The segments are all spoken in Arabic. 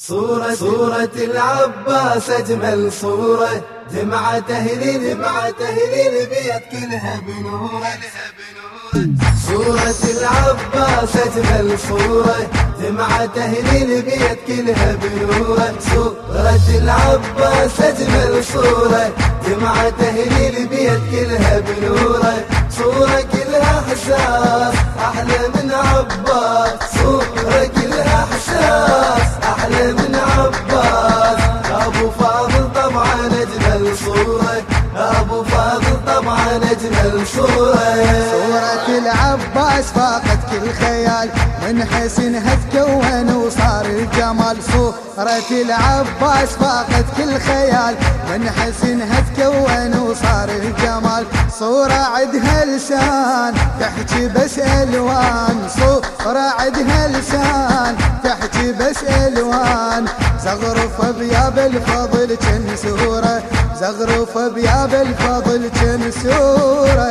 صورة صورة العباس أجمل صورة. دمعة تهليل دمعة تهليل بيد كلها بنورة. صورة العباس أجمل صورة. دمعة تهليل بيد كلها بنورة. صورة العباس أجمل صورة. دمعة تهليل بيد كلها بنورة. صورة كلها حساس أحلى من عباس. أجمل صورة أبو فاضل طبعا أجمل صورة صورة العباس فاقت كل خيال من حسنها تكون وصار الجمال. صورة العباس فاقت كل خيال من حسنها تكون وصار الجمال. صورة عدها لسان تحكي بس ألوان صورة عدها لسان تحكي بس ألوان. زغرف بياب الفضل كن سورة زغرف بياب الفضل كن سورة.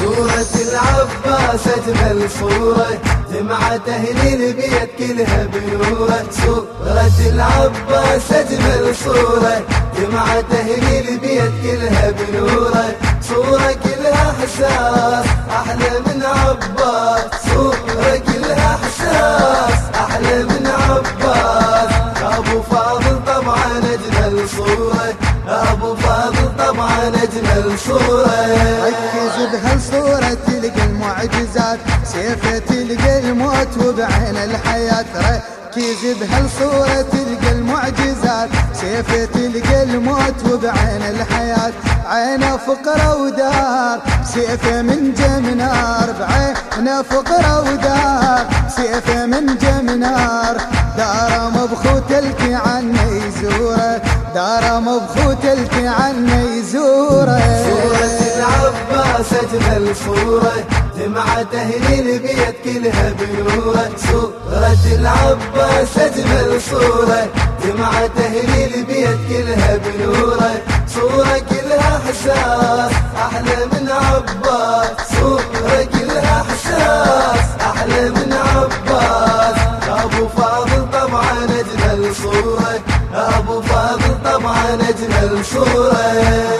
صورة العباس أجمل صورة دمعة تهليل بيد كلها بنورة. صورة العباس أجمل صورة دمعة تهليل بيد كلها بنورة. أبو فاضل طبعا أجمل صورة. ركز بهالصورة تلقى المعجزات. سيفه تلقى الموت وبعين الحياة. ركز بهالصورة تلقى المعجزات. سيفه تلقى الموت وبعين الحياة. عينه فقرة ودار. سيفه من جمنار بعينه فقرة ودار. سيفه من جمنار دار مبخوت الكي يزوره دار مبخوت الكي عنه يزوره صورة العباس أجمل صورة دمعة تهليل بيد كلها بنورة. صورة العباس أجمل صورة دمعة تهليل بيد كلها بنورة. صورة كلها حساس أحلى من عباس.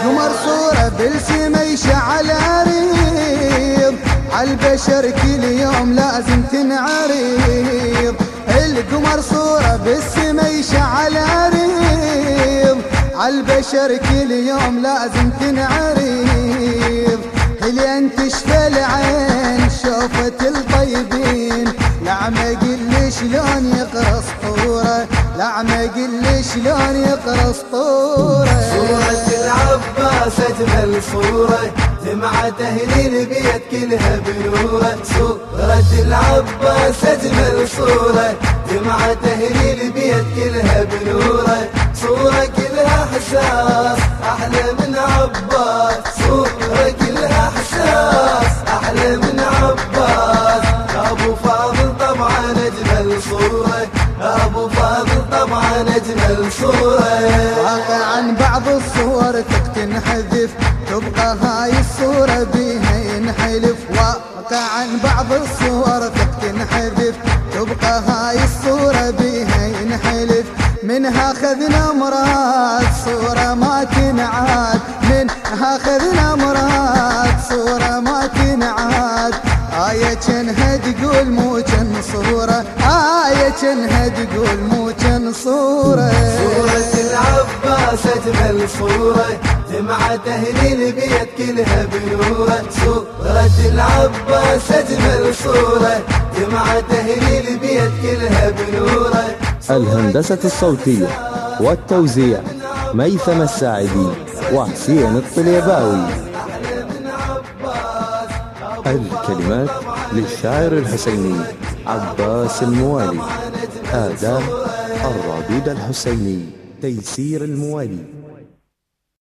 قمر صورة بالسما يشعل عريض. عالبشر كل يوم لازم تنعريض القمر صورة بالسما يشعل عريض. عالبشر كل يوم لازم تنعريض لين تشفى العين؟ شوفت الطيبين. لعمة قل شلون سطوره لعمة قل شلون يقرأ سطورة. صورة العباس أجمل صورة دمعة تهليل بيد كلها بنورة. صورة العباس أجمل صورة دمعة تهليل بيد كلها بنورة. صورة كلها حساس أحلى من عباس. الصور تنحذف تبقى هاي الصورة بيها ينحلف واقعا بعض الصور تنحذف تبقى هاي الصورة بيها ينحلف منها خذنا مراد صورة ما تنعاد. منها خذنا مراد صورة ما تنعاد. آية كنها تقول مو كن صورة آية كنها تقول مو صورة صورة. أجمل صورة دمعة تهليل بيد كلها بنورة. صورة العباس أجمل صورة دمعة تهليل بيد كلها بنورة. الهندسة الصوتية والتوزيع ميثم الساعدي وحسين الطليباوي. الكلمات للشاعر الحسيني عباس الموالي آداء الرادود الحسيني. تيسير الموالي.